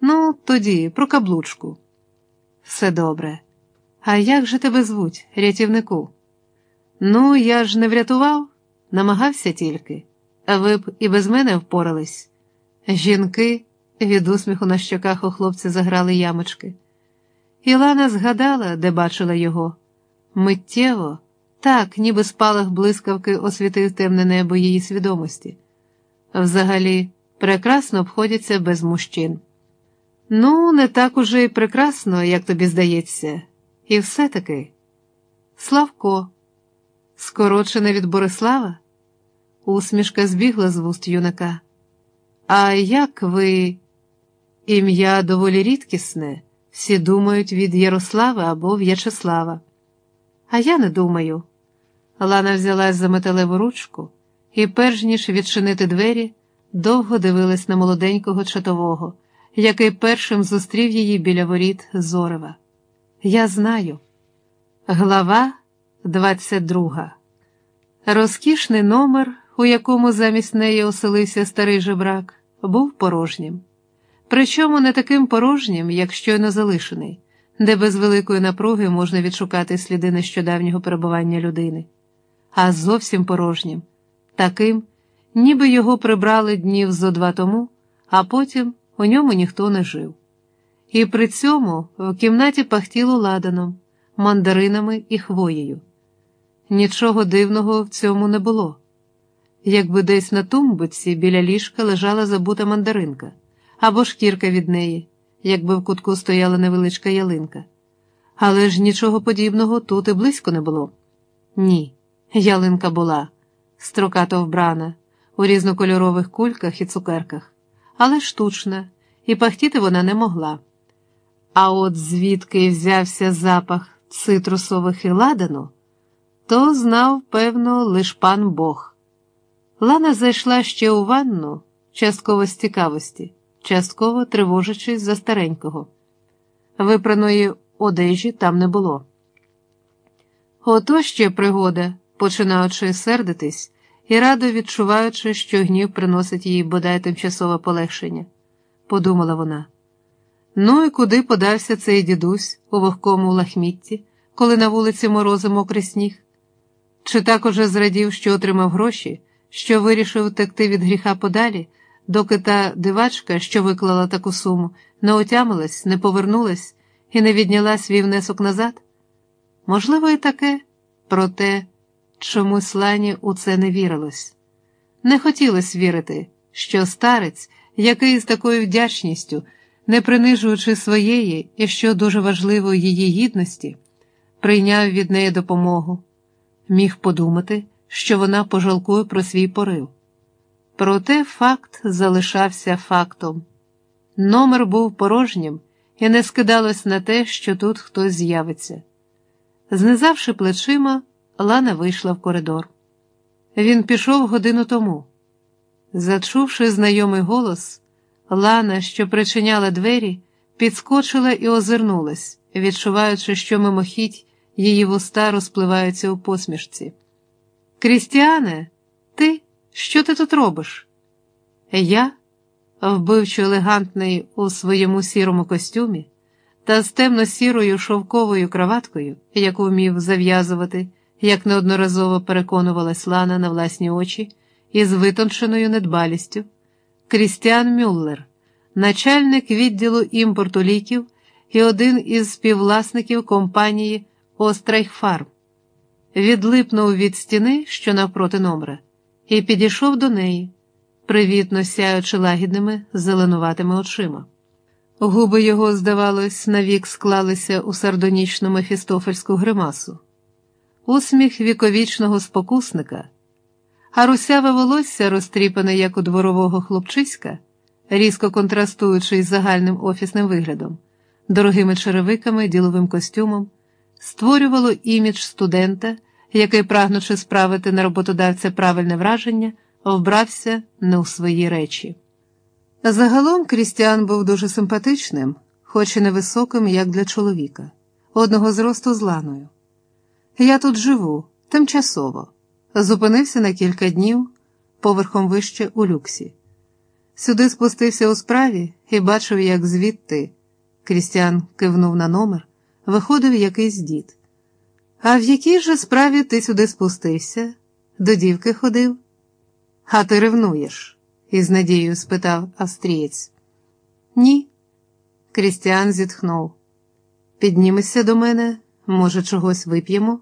Ну, тоді, про каблучку. Все добре. А як же тебе звуть, рятівнику? Ну, я ж не врятував, намагався тільки, а ви б і без мене впорались. Жінки від усміху на щоках у хлопця заграли ямочки. Ілана згадала, де бачила його. Миттєво, так, ніби спалах блискавки освітив темне небо її свідомості. Взагалі, прекрасно обходяться без мужчин. Ну, не так уже й прекрасно, як тобі здається, і все-таки. Славко, скорочене від Борислава? Усмішка збігла з вуст юнака. А як ви? Ім'я доволі рідкісне, всі думають від Ярослава або В'ячеслава. А я не думаю. Лана взялась за металеву ручку і, перш ніж відчинити двері, довго дивилась на молоденького чатового, який першим зустрів її біля воріт Зорева. Я знаю. Глава 22 Розкішний номер, у якому замість неї оселився старий жебрак, був порожнім. Причому не таким порожнім, як щойно залишений, де без великої напруги можна відшукати сліди нещодавнього перебування людини, а зовсім порожнім, таким, ніби його прибрали днів зо два тому, а потім у ньому ніхто не жив. І при цьому в кімнаті пахтіло ладаном, мандаринами і хвоєю. Нічого дивного в цьому не було. Якби десь на тумбиці біля ліжка лежала забута мандаринка або шкірка від неї, якби в кутку стояла невеличка ялинка. Але ж нічого подібного тут і близько не було. Ні, ялинка була, строкато вбрана, у різнокольорових кульках і цукерках, але штучна, і пахтіти вона не могла. А от звідки взявся запах цитрусових і ладану, то знав, певно, лиш пан Бог. Лана зайшла ще у ванну, частково з цікавості, частково тривожачись за старенького. Випраної одежі там не було. Ото ще пригода, починаючи сердитись і радо відчуваючи, що гнів приносить їй бодай тимчасове полегшення, подумала вона. Ну і куди подався цей дідусь у вогкому лахмітті, коли на вулиці морози мокрий сніг? Чи так уже зрадів, що отримав гроші, що вирішив втекти від гріха подалі, доки та дивачка, що виклала таку суму, не отямилась, не повернулась і не відняла свій внесок назад? Можливо, і таке, проте чомусь Лані у це не вірилось. Не хотілося вірити, що старець, який з такою вдячністю, не принижуючи своєї і, що дуже важливо, її гідності, прийняв від неї допомогу, міг подумати, що вона пожалкує про свій порив. Проте факт залишався фактом. Номер був порожнім і не скидалось на те, що тут хтось з'явиться. Знизавши плечима, Лана вийшла в коридор. Він пішов годину тому. Зачувши знайомий голос, Лана, що причиняла двері, підскочила і озирнулась, відчуваючи, що мимохідь її вуста розпливаються у посмішці. Крістіане, ти? Що ти тут робиш? Я, вбивчо елегантний у своєму сірому костюмі, та з темно-сірою шовковою краваткою, яку вмів зав'язувати, як неодноразово переконувалась Лана на власні очі, із витонченою недбалістю, Крістіан Мюллер, начальник відділу імпорту ліків і один із співвласників компанії Острайхфарм, відлипнув від стіни, що навпроти номера, і підійшов до неї, привітно сяючи лагідними зеленуватими очима. Губи його, здавалось, навік склалися у сардонічну мефістофельську гримасу, усміх віковічного спокусника, а русяве волосся, розтріпане, як у дворового хлопчиська, різко контрастуючи із загальним офісним виглядом, дорогими черевиками, діловим костюмом, створювало імідж студента, який, прагнучи справити на роботодавця правильне враження, вбрався не у свої речі. Загалом Крістіан був дуже симпатичним, хоч і невисоким, як для чоловіка, одного зросту з ланою. Я тут живу, тимчасово, зупинився на кілька днів поверхом вище у люксі. Сюди спустився у справі і бачив, як звідти. Крістіан кивнув на номер, виходив якийсь дід. А в якій же справі ти сюди спустився? До дівки ходив? А ти ревнуєш? із надією спитав австрієць. Ні. Крістіан зітхнув. Піднімешся до мене, може, чогось вип'ємо?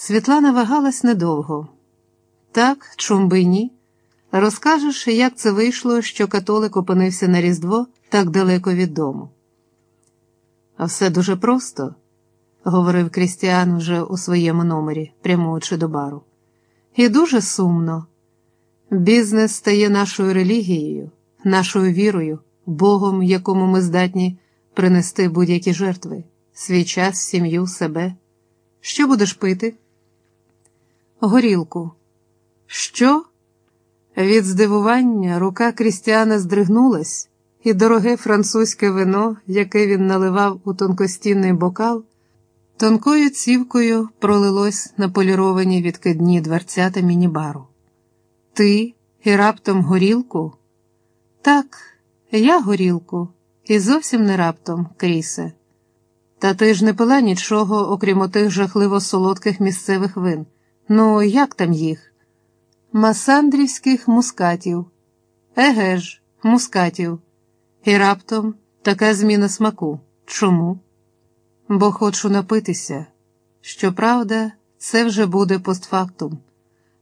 Світлана вагалась недовго. Так, чом би ні. Розкажеш, як це вийшло, що католик опинився на Різдво так далеко від дому. А все дуже просто, говорив Крістіан вже у своєму номері, прямуючи до бару. І дуже сумно. Бізнес стає нашою релігією, нашою вірою, Богом, якому ми здатні принести будь-які жертви, свій час, сім'ю, себе. Що будеш пити? Горілку. Що? Від здивування рука Крістіана здригнулась, і дороге французьке вино, яке він наливав у тонкостінний бокал, тонкою цівкою пролилось на поліровані відкидні дверцята мінібару. Ти і раптом горілку? Так, я горілку, і зовсім не раптом, Крісе. Та ти ж не пила нічого, окрім отих жахливо солодких місцевих вин. Ну, як там їх? Масандрівських мускатів. Еге ж, мускатів. І раптом така зміна смаку. Чому? Бо хочу напитися. Щоправда, це вже буде постфактум.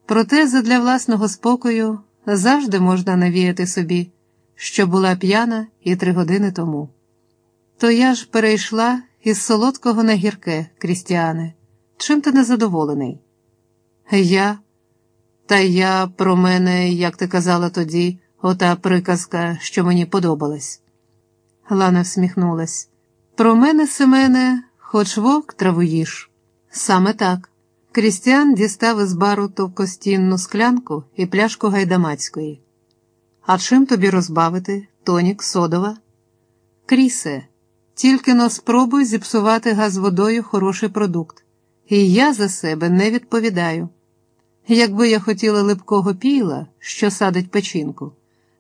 Проте задля власного спокою завжди можна навіяти собі, що була п'яна і три години тому. То я ж перейшла із солодкого на гірке, Крістіане. Чим ти незадоволений? Я, та я про мене, як ти казала тоді, ота приказка, що мені подобалась. Лана всміхнулась. Про мене, Семене, хоч вовк траву їж. Саме так. Крістіан дістав із бару товкостінну склянку і пляшку гайдамацької. А чим тобі розбавити, тонік, содова? Крісе, тільки но спробуй зіпсувати газ водою хороший продукт, і я за себе не відповідаю. Якби я хотіла липкого піла, що садить печінку,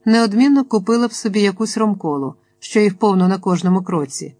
неодмінно купила б собі якусь ромколу, що їх повно на кожному кроці.